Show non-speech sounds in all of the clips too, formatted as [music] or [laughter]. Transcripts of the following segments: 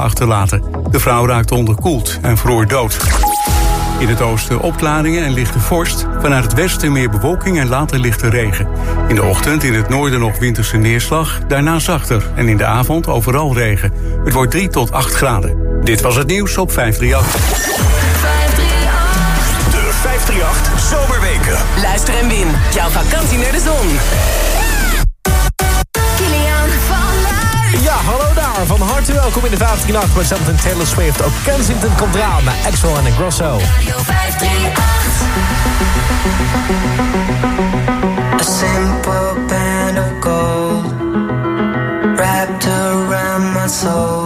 achterlaten. De vrouw raakte onderkoeld en vroor dood. In het oosten opklaringen en lichte vorst. Vanuit het westen meer bewolking en later lichte regen. In de ochtend in het noorden nog winterse neerslag. Daarna zachter en in de avond overal regen. Het wordt 3 tot 8 graden. Dit was het nieuws op 538. 538 Zomerweken. Luister en win. Jouw vakantie naar de zon. Van harte welkom in de 15 nacht met Samson Taylor Swift. Ook Kensington komt eraan naar Axel en Grosso. Soul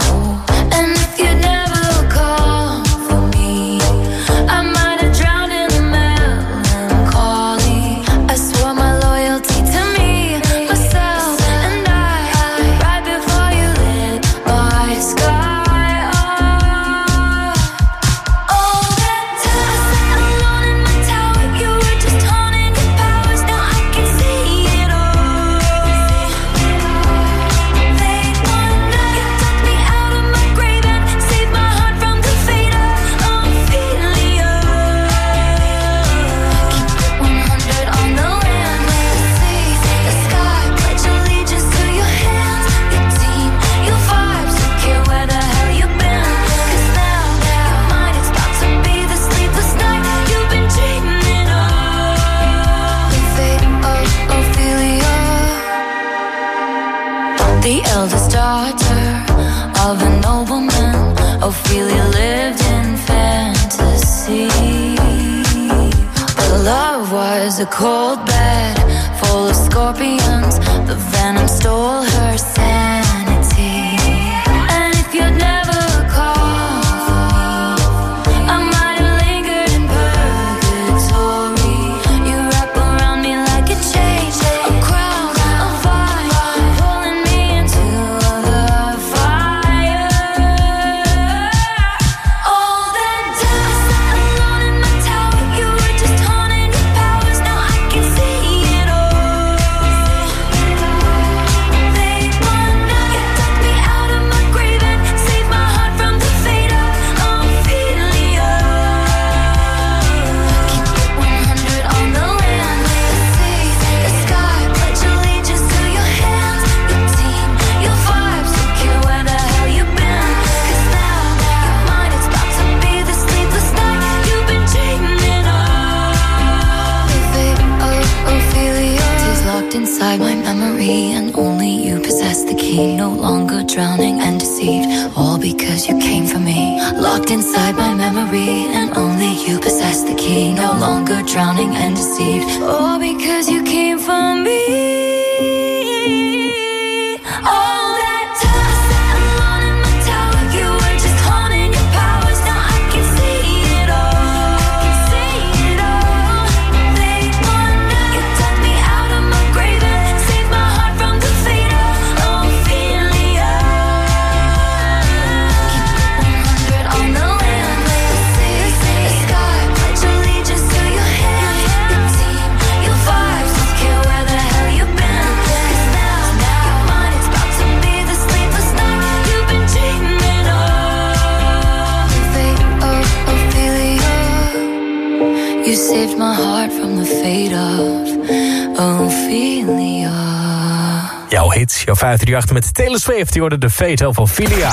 538 met Taylor Swift. Die hoorde de Fate of Ophelia.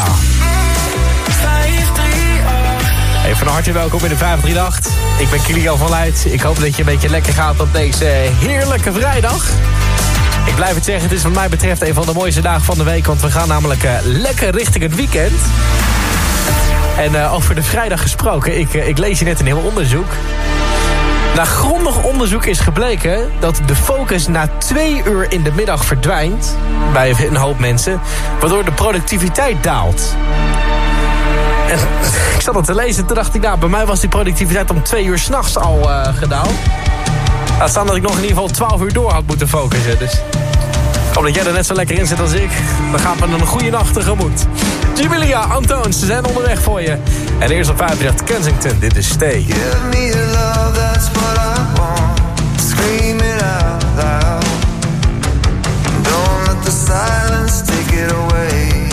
Hey, van harte welkom in de 538. Ik ben Kilian van Leid. Ik hoop dat je een beetje lekker gaat op deze heerlijke vrijdag. Ik blijf het zeggen, het is wat mij betreft een van de mooiste dagen van de week... want we gaan namelijk eh, lekker richting het weekend. En eh, over de vrijdag gesproken, ik, eh, ik lees je net een heel onderzoek. Na grondig onderzoek is gebleken dat de focus na twee uur in de middag verdwijnt... bij een hoop mensen, waardoor de productiviteit daalt. En [laughs] ik zat dat te lezen en toen dacht ik, nou, bij mij was die productiviteit om twee uur s'nachts al eh, gedaald. Laat staan dat ik nog in ieder geval 12 uur door had moeten focussen. Dus hoop dat jij er net zo lekker in zit als ik. Dan gaan we een goede nacht tegemoet. Jubilia, Antoons, ze zijn onderweg voor je. En eerst op 538 Kensington, dit is Stay. Give me your love, that's what I want. Scream it out loud. Don't let the silence take it away.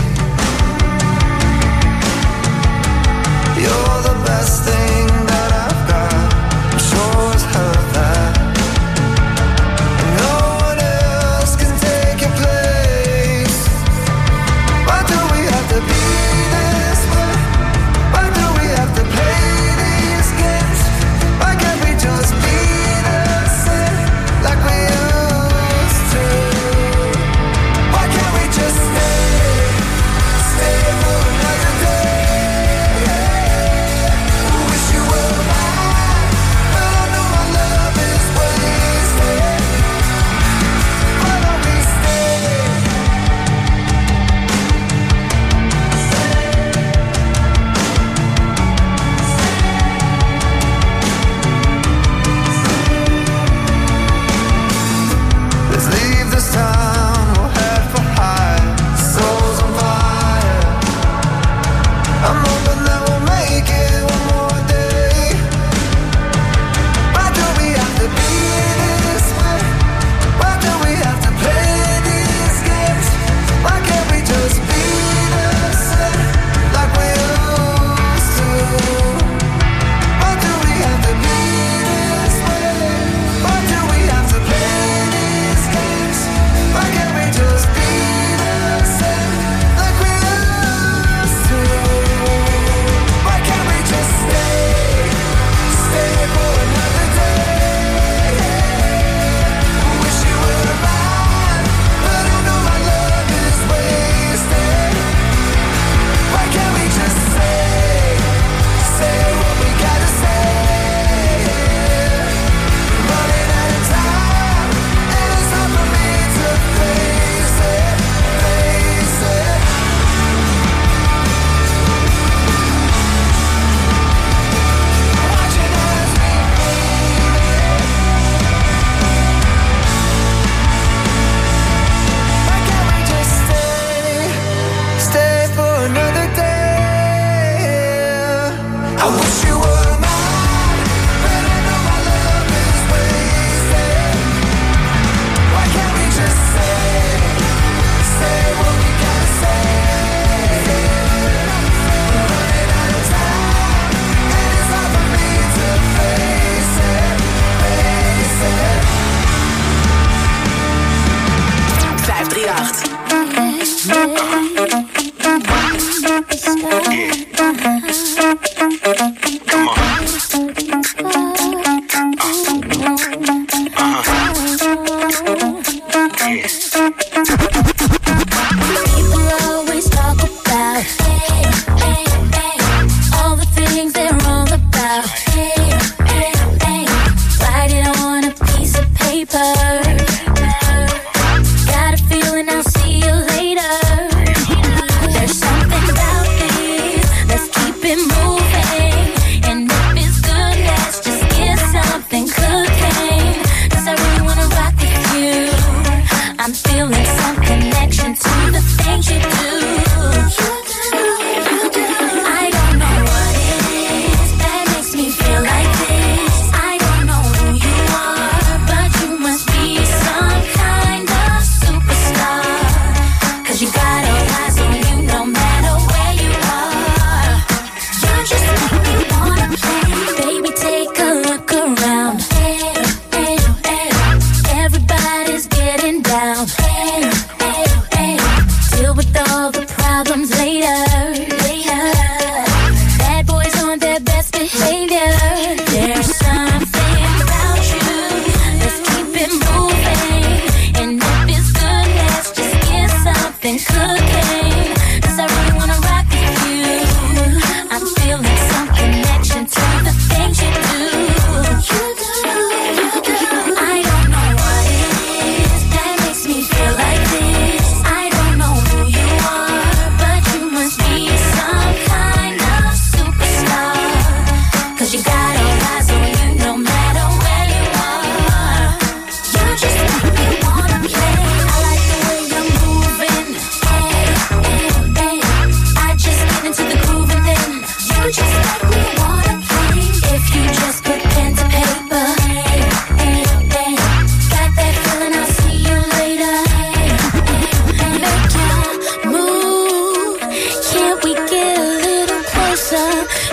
You're the best thing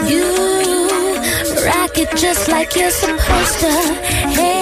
you rock it just like you're supposed to. Hey.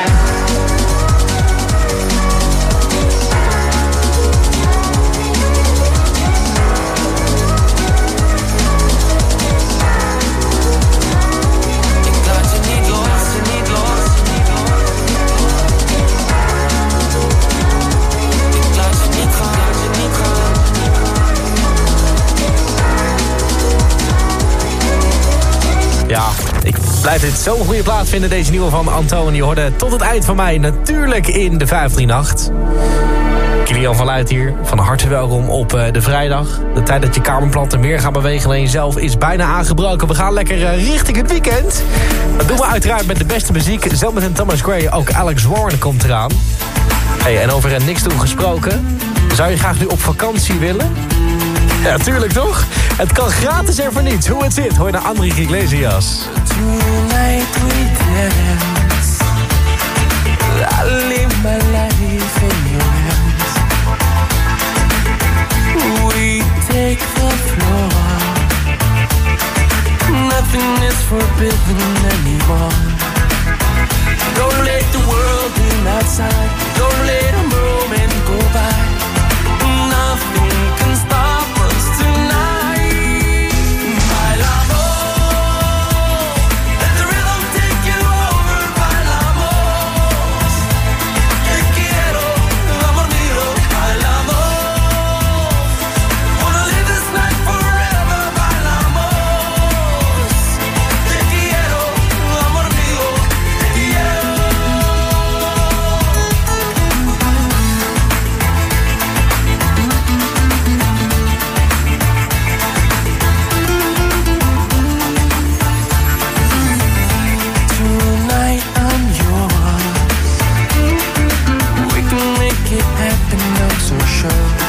Dit zo'n goede plaat vinden, deze nieuwe van Antoon. Je hoorde tot het eind van mij natuurlijk in de 538. Kilian van Luit hier, van harte welkom op eh, de vrijdag. De tijd dat je kamerplanten meer gaan bewegen dan jezelf is bijna aangebroken. We gaan lekker eh, richting het weekend. Dat doen we uiteraard met de beste muziek. Zometeen Thomas Gray, ook Alex Warren komt eraan. Hey, en over een niks doen gesproken. Zou je graag nu op vakantie willen? Ja, tuurlijk toch? Het kan gratis en voor niets. Hoe het zit, hoor je naar André Iglesias. Tonight we dance. I live my life in your hands. We take the floor. Nothing is forbidden anymore. Don't let the world in outside. Don't let a moment go by. Nothing can stop pressure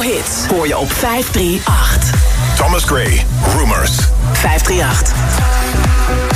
hoor je op 538. Thomas Gray, Rumors. 538.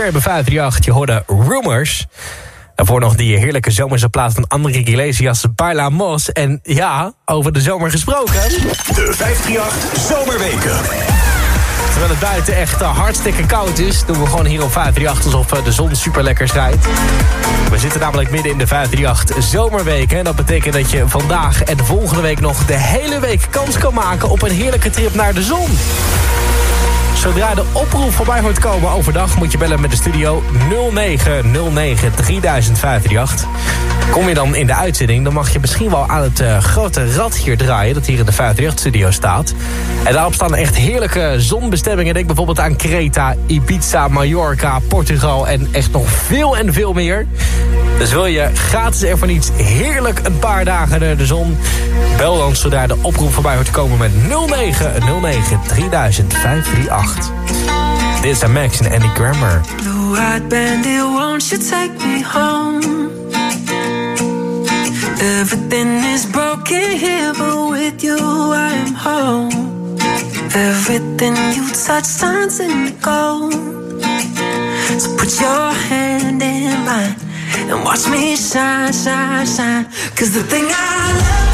Van Thomas Gray bij 538. Je hoorde Rumors. Daarvoor nog die heerlijke zomerse plaat van Enrique Iglesias, Baila Mos. En ja, over de zomer gesproken. De 538 Zomerweken. Terwijl het buiten echt eh, hartstikke koud is... doen we gewoon hier op 538 alsof eh, de zon super lekker schijnt. We zitten namelijk midden in de 538 zomerweken. En dat betekent dat je vandaag en de volgende week nog de hele week kans kan maken... op een heerlijke trip naar de zon. Zodra de oproep voorbij hoort komen overdag... moet je bellen met de studio 0909 3058. Kom je dan in de uitzending... dan mag je misschien wel aan het eh, grote rad hier draaien... dat hier in de 538-studio staat. En daarop staan echt heerlijke zonbestemmingen. Denk bijvoorbeeld aan Creta, Ibiza, Mallorca, Portugal... en echt nog veel en veel meer. Dus wil je gratis er van iets heerlijk een paar dagen naar de zon... bel dan zodra de oproep voorbij hoort komen met 0909 3058. Dit is Max en Andy Grammer. Blue eyed bandit, won't you take me home? Everything you touch turns into gold. So put your hand in mine and watch me shine, shine, shine. Cause the thing I love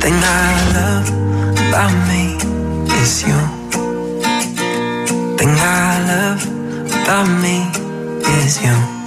thing I love about me is you. Thing I love about me is you.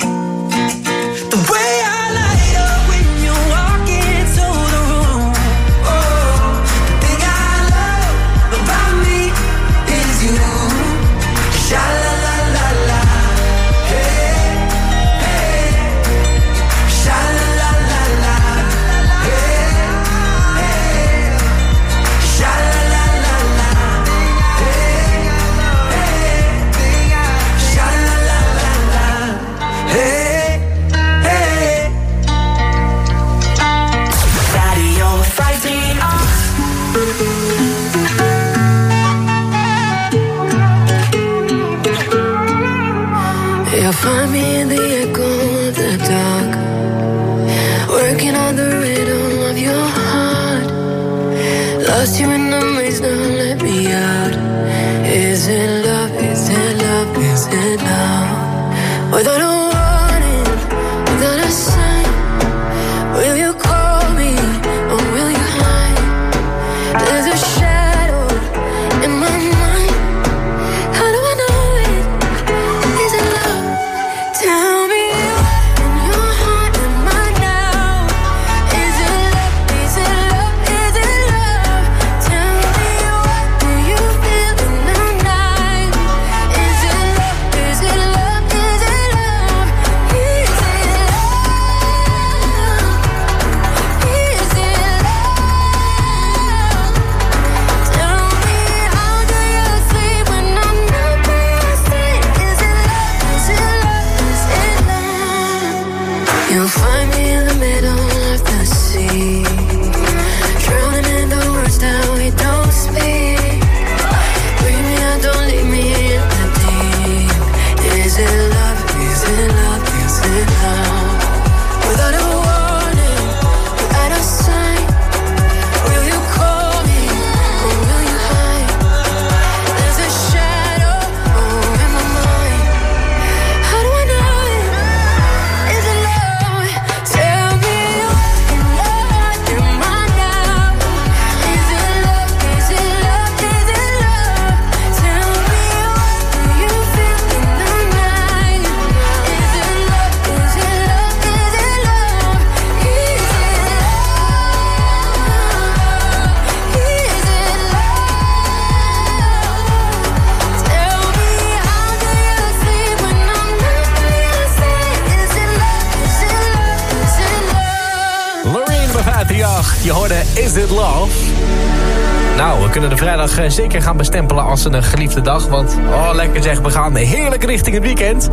Eh, zeker gaan bestempelen als een eh, geliefde dag. Want, oh lekker zeg, we gaan heerlijk richting het weekend.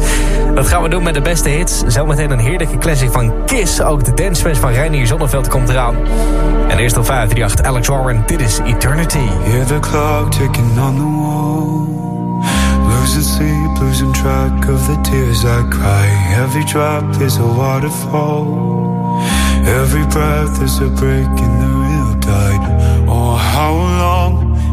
Dat gaan we doen met de beste hits. Zometeen een heerlijke classic van Kiss. Ook de dancefans van Reinier Zonneveld komt eraan. En eerst op 538 Alex Warren, dit is Eternity. Hear the clock ticking on the wall. Losing sleep, losing track of the tears I cry. Every drop is a waterfall. Every breath is a break in the real tide. Oh, how long?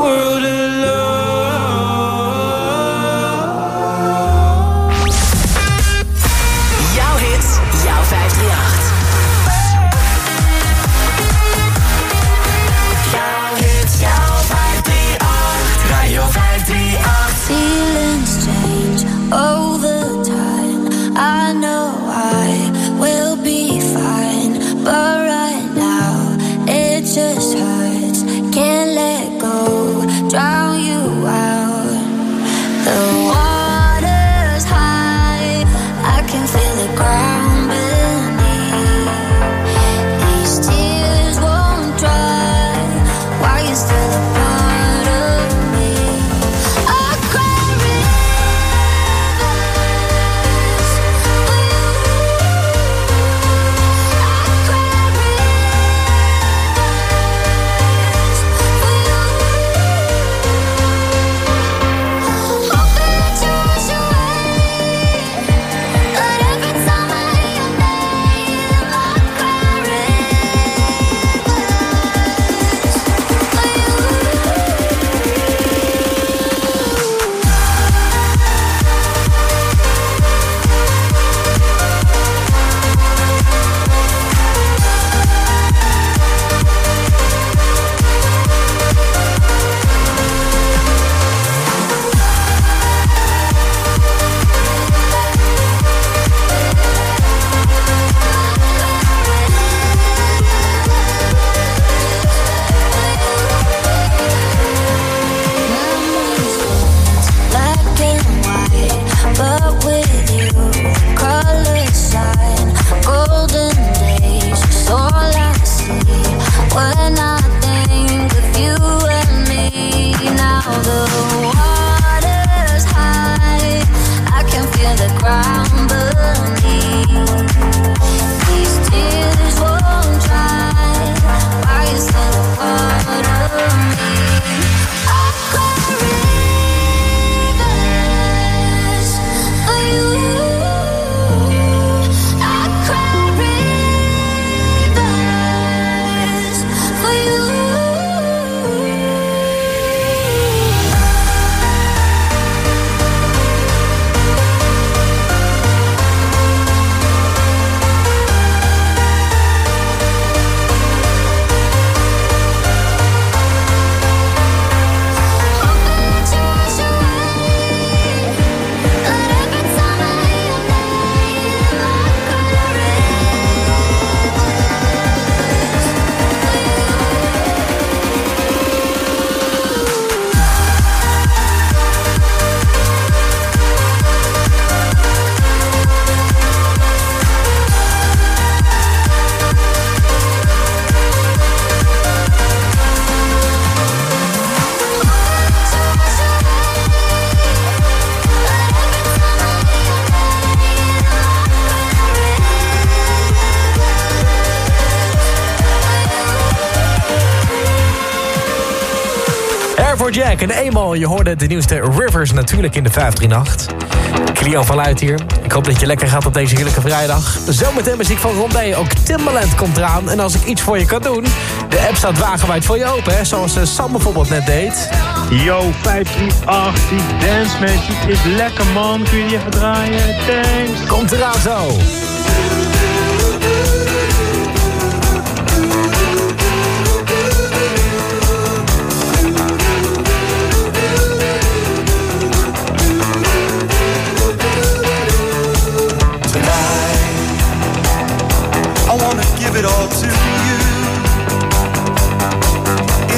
World en eenmaal, je hoorde de nieuwste Rivers natuurlijk in de 538. Kilian van Luit hier. Ik hoop dat je lekker gaat op deze heerlijke vrijdag. Zometeen muziek van Rondé. Ook Timbaland komt eraan. En als ik iets voor je kan doen... de app staat wagenwijd voor je open, hè? Zoals eh, Sam bijvoorbeeld net deed. Yo, 538, die dance magic is lekker man. Kun je die even draaien? Thanks. Komt eraan zo. it all to you.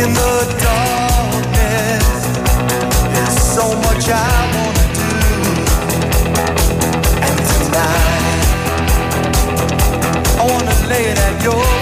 In the darkness, there's so much I wanna do. And tonight, I wanna lay it at your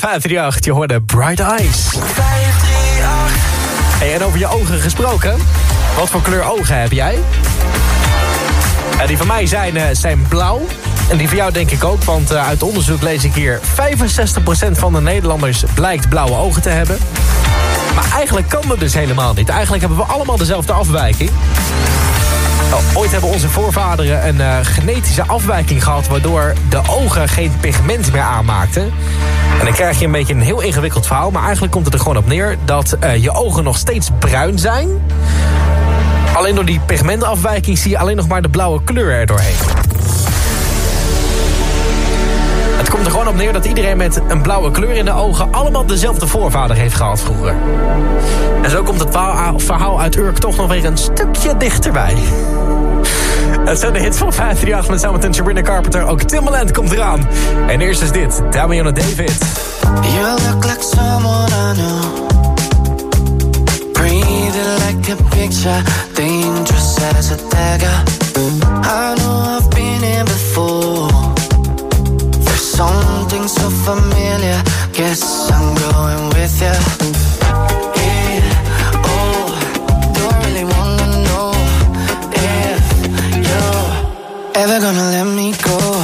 bij 538. Je hoorde Bright Eyes. 538. Hey, en over je ogen gesproken. Wat voor kleur ogen heb jij? Die van mij zijn, eh, zijn blauw. En die van jou denk ik ook, want eh, uit onderzoek lees ik hier... 65% van de Nederlanders blijkt blauwe ogen te hebben. Maar eigenlijk kan dat dus helemaal niet. Eigenlijk hebben we allemaal dezelfde afwijking. Nou, ooit hebben onze voorvaderen een eh, genetische afwijking gehad... waardoor de ogen geen pigment meer aanmaakten. En dan krijg je een beetje een heel ingewikkeld verhaal... maar eigenlijk komt het er gewoon op neer dat eh, je ogen nog steeds bruin zijn... Alleen door die pigmentafwijking zie je alleen nog maar de blauwe kleur er doorheen. Het komt er gewoon op neer dat iedereen met een blauwe kleur in de ogen... allemaal dezelfde voorvader heeft gehad vroeger. En zo komt het verhaal- uit Urk toch nog weer een stukje dichterbij. Het zijn de hits van 538 met zometeen Sabrina Carpenter. Ook Timbaland komt eraan. En eerst is dit, Damian David. You look like someone I know. Breathing like a picture, dangerous as a dagger. I know I've been here before. There's something so familiar. Guess I'm going with you. Yeah, oh, don't really wanna know if you're ever gonna let me go.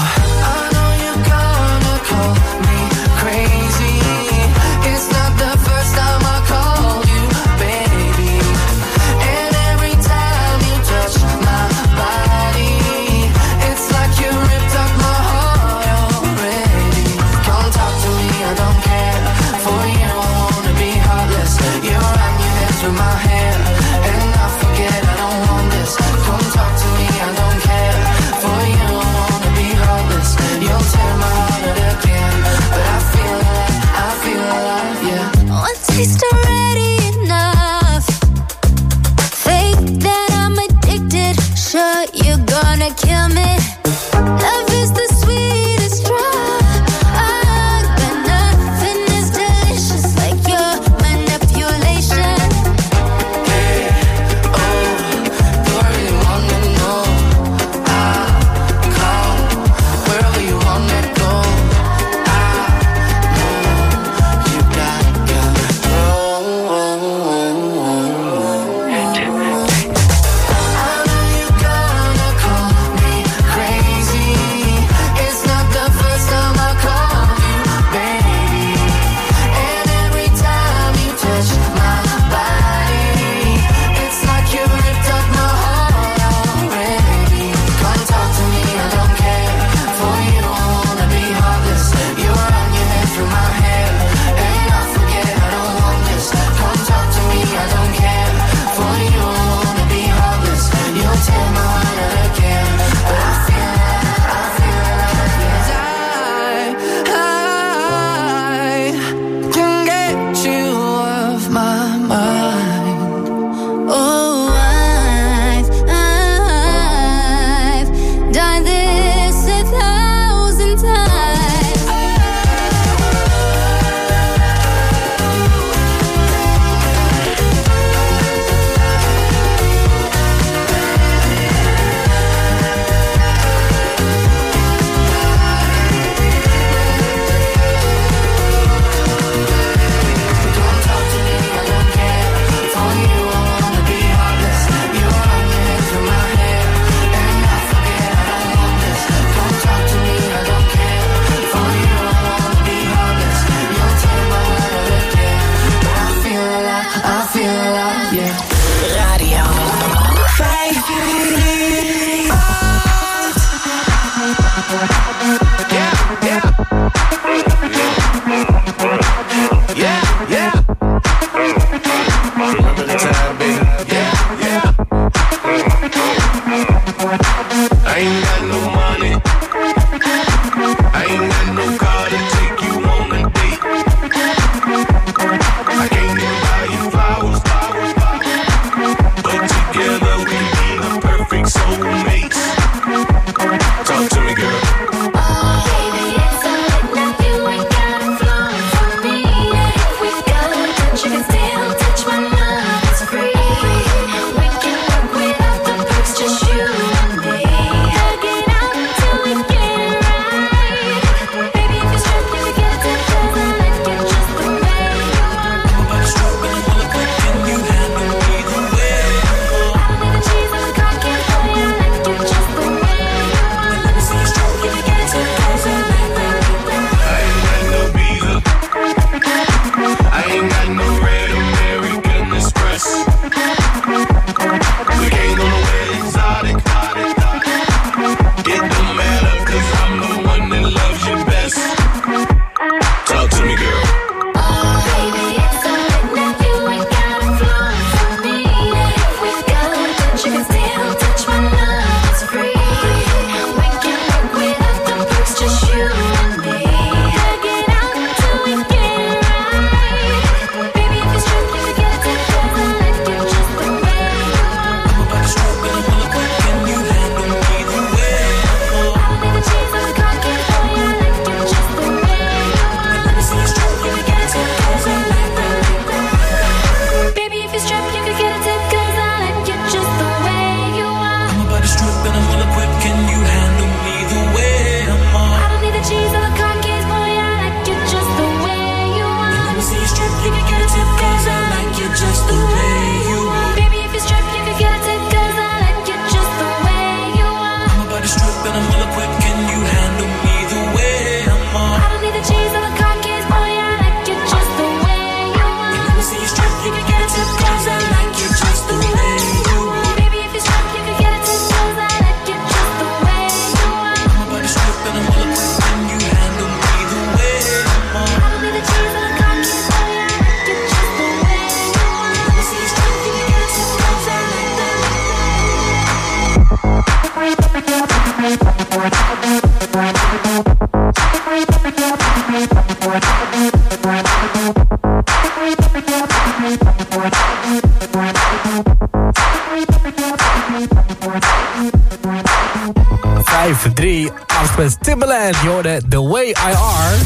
538 met Timberland. Jorden, The Way I Are.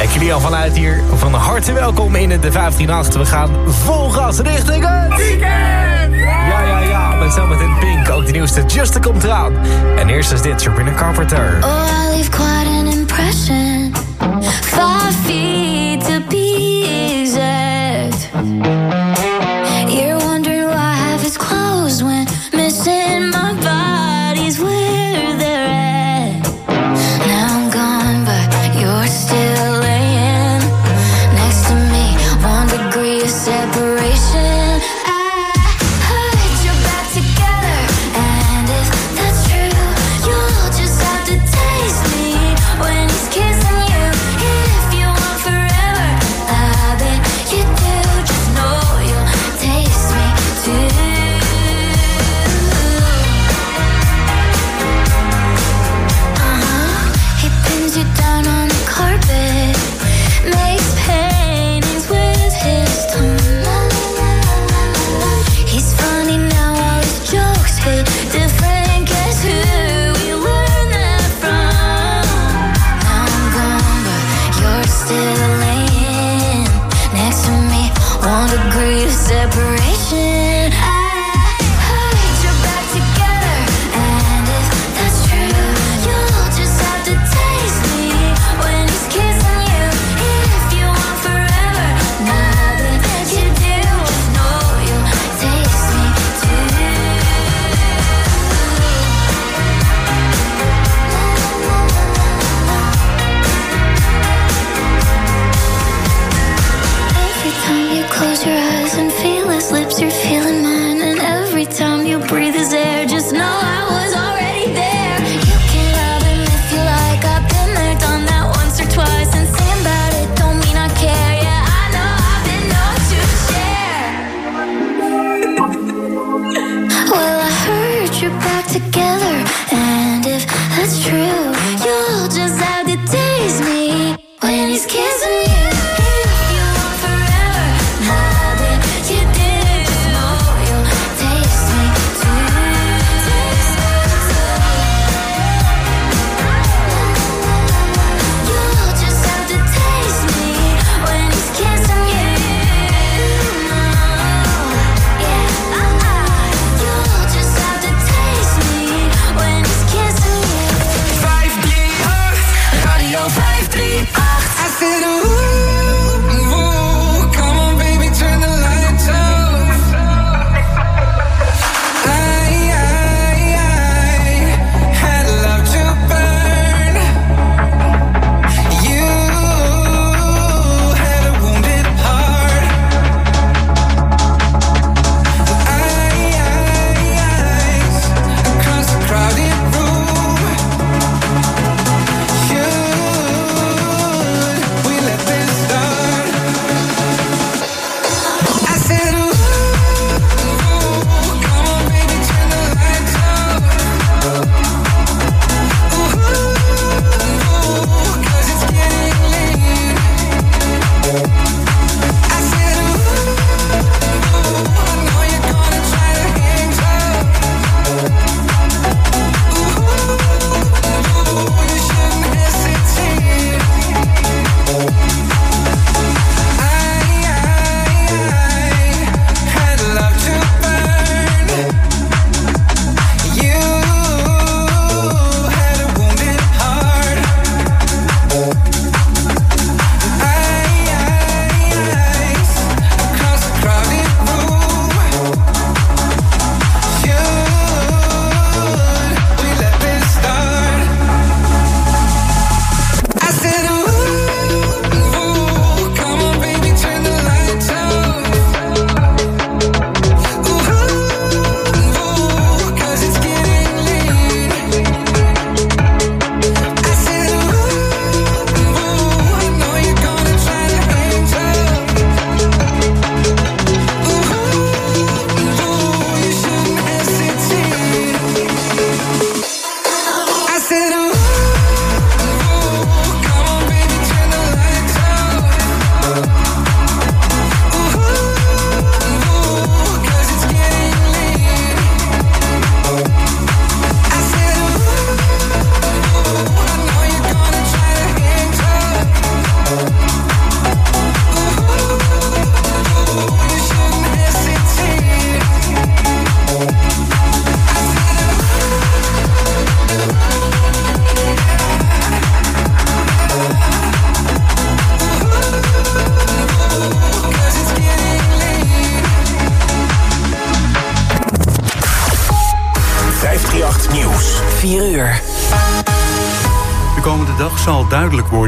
En jullie al vanuit hier van harte welkom in de 538. We gaan vol gas richting het weekend! Ja, ja, ja. Met zometeen Pink. Ook de nieuwste Justin komt eraan. En eerst is dit Sabrina Carpenter. Oh, I leave quite an impression. Five.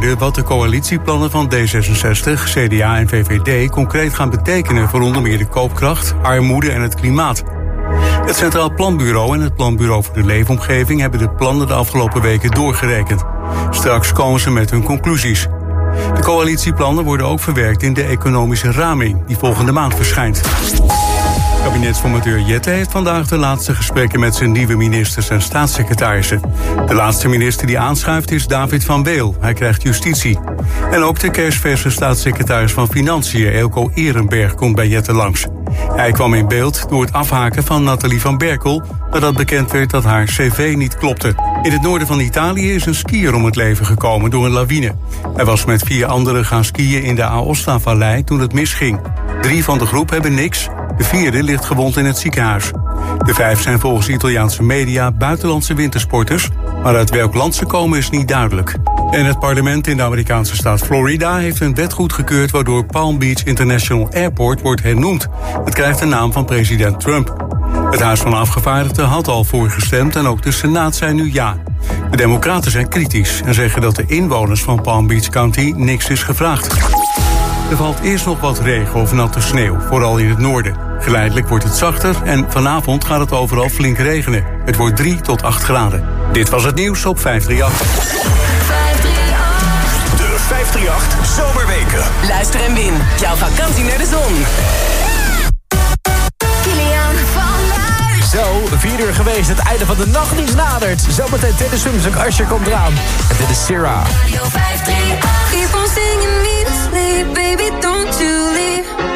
Wat de coalitieplannen van D66, CDA en VVD concreet gaan betekenen voor onder meer de koopkracht, armoede en het klimaat. Het Centraal Planbureau en het Planbureau voor de Leefomgeving hebben de plannen de afgelopen weken doorgerekend. Straks komen ze met hun conclusies. De coalitieplannen worden ook verwerkt in de economische raming, die volgende maand verschijnt. Kabinetsformateur Jette heeft vandaag de laatste gesprekken met zijn nieuwe ministers en staatssecretarissen. De laatste minister die aanschuift is David van Weel. Hij krijgt justitie. En ook de kerstverse staatssecretaris van Financiën, Elko Ehrenberg, komt bij Jette langs. Hij kwam in beeld door het afhaken van Nathalie van Berkel... nadat bekend werd dat haar cv niet klopte. In het noorden van Italië is een skier om het leven gekomen door een lawine. Hij was met vier anderen gaan skiën in de Aosta-vallei toen het misging. Drie van de groep hebben niks, de vierde ligt gewond in het ziekenhuis. De vijf zijn volgens Italiaanse media buitenlandse wintersporters... maar uit welk land ze komen is niet duidelijk. En het parlement in de Amerikaanse staat Florida heeft een wet goedgekeurd... waardoor Palm Beach International Airport wordt hernoemd. Het krijgt de naam van president Trump. Het Huis van Afgevaardigden had al voorgestemd en ook de Senaat zei nu ja. De Democraten zijn kritisch en zeggen dat de inwoners van Palm Beach County niks is gevraagd. Er valt eerst nog wat regen of natte sneeuw, vooral in het noorden. Geleidelijk wordt het zachter en vanavond gaat het overal flink regenen. Het wordt 3 tot 8 graden. Dit was het nieuws op 538. De 538 Zomerweken. Luister en win. Jouw vakantie naar de zon. Zo, vier uur geweest, het einde van de nacht niet nadert. Zometeen Taylor Swift en Usher komt eraan. En dit is Sarah. Radio 538. Keep on singing me to sleep, baby, don't you leave.